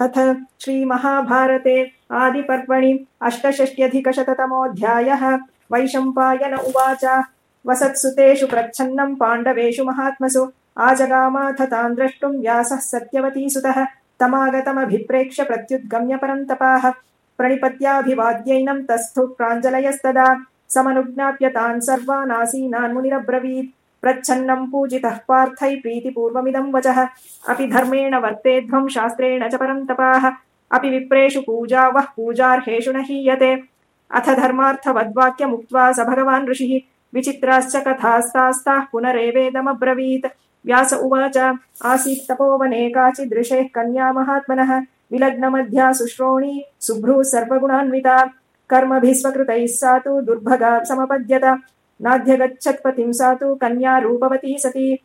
अथ श्रीमहाभारते आदिपर्वणि अष्टषष्ट्यधिकशततमोऽध्यायः। वैशम्पायन उवाच। वसत्सुतेषु प्रच्छन्नम् पाण्डवेषु महात्मसु। आजगामाथ तान् द्रष्टुम् व्यासः सत्यवतीसुतः। तमागतमभिप्रेक्ष्य प्रत्युद्गम्य परन्तपाः प्रणिपत्याभिवाद्यैनम् तस्थु प्राञ्जलयस्तदा। समनुज्ञाप्य तान् सर्वानासीनान् मुनिरब्रवीत्। प्रच्छन्नम् पूजितः पार्थै प्रीतिपूर्वमिदम् वचः। अपि धर्मेण वर्तेध्वम् शास्त्रेण च परन्तपाः अपि विप्रेषु पूजा वः पूजार्हेषु न हीयते। अथ धर्मार्थवद्वाक्यमुक्त्वा स भगवान् ऋषिः विचित्राश्च कथास्तास्ताः पुनरेवेदमब्रवीत्। व्यास उवाच आसीत् तपोवने काचिदृशेः कन्या महात्मनः विलग्नमध्या शुश्रोणी शुभ्रूः सर्वगुणान्विता। कर्मभिः स्वकृतैः सा तु दुर्भगा समपद्यत नाध्यगच्छत्पतिं सा तु कन्या रूपवती सती।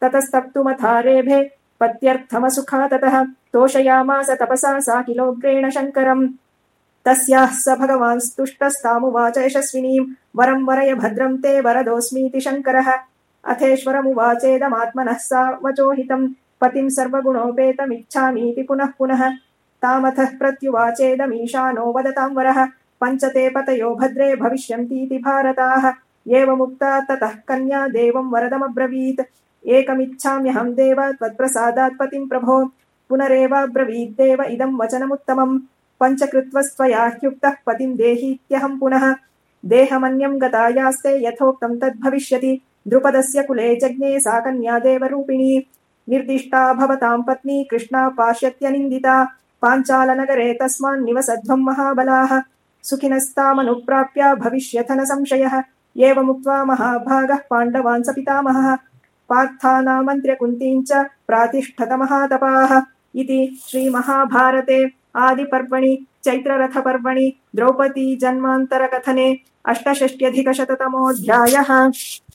ततस्तप्तुमथारेभे पत्यर्थमसुखा ततः तोषयामास तपसा सा किलोग्रेण शङ्करम्। तस्याः स भगवान्स्तुष्टस्तामुवाच यशस्विनीम्। वरम् वरय भद्रम् ते वरदोऽस्मीति शङ्करः। अथेश्वरमुवाचेदमात्मनः सा वचोहितम्। पतिम् सर्वगुणोपेतमिच्छामीति पुनः पुनः। तामथः प्रत्युवाचेदमीशानो वदताम् वरः। पञ्च ते पतयो भद्रे भविष्यन्तीति भारताः एवमुक्ता ततः कन्या देवम् वरदमब्रवीत्। एकमिच्छाम्यहम् देव त्वत्प्रसादात् पतिम् प्रभो पुनरेवाब्रवीद्देव इदम् वचनमुत्तमम्। पञ्चकृत्वस्त्वया ह्युक्तः पतिम् देहीत्यहम् पुनः। देहमन्यम् गतायास्ते यथोक्तम् तद्भविष्यति। द्रुपदस्य कुले जज्ञे सा कन्या देवरूपिणी। निर्दिष्टा भवताम् पत्नी कृष्णा पाश्यत्यनिन्दिता। पाञ्चालनगरे तस्मान्निवसध्वम् महाबलाः। सुखिनस्तामनुप्राप्य भविष्यथ न संशयः। एवमुक्त्वा महाभागः पाण्डवान् स पितामहः पार्थानामन्त्र्य कुन्तीम् प्रातिष्ठत महातपाः इति श्रीमहाभारते आदिपर्वणि, चैत्ररथपर्वणि, द्रौपदी जन्मान्तरकथने अष्टषष्ट्यधिकशततमोऽध्यायः।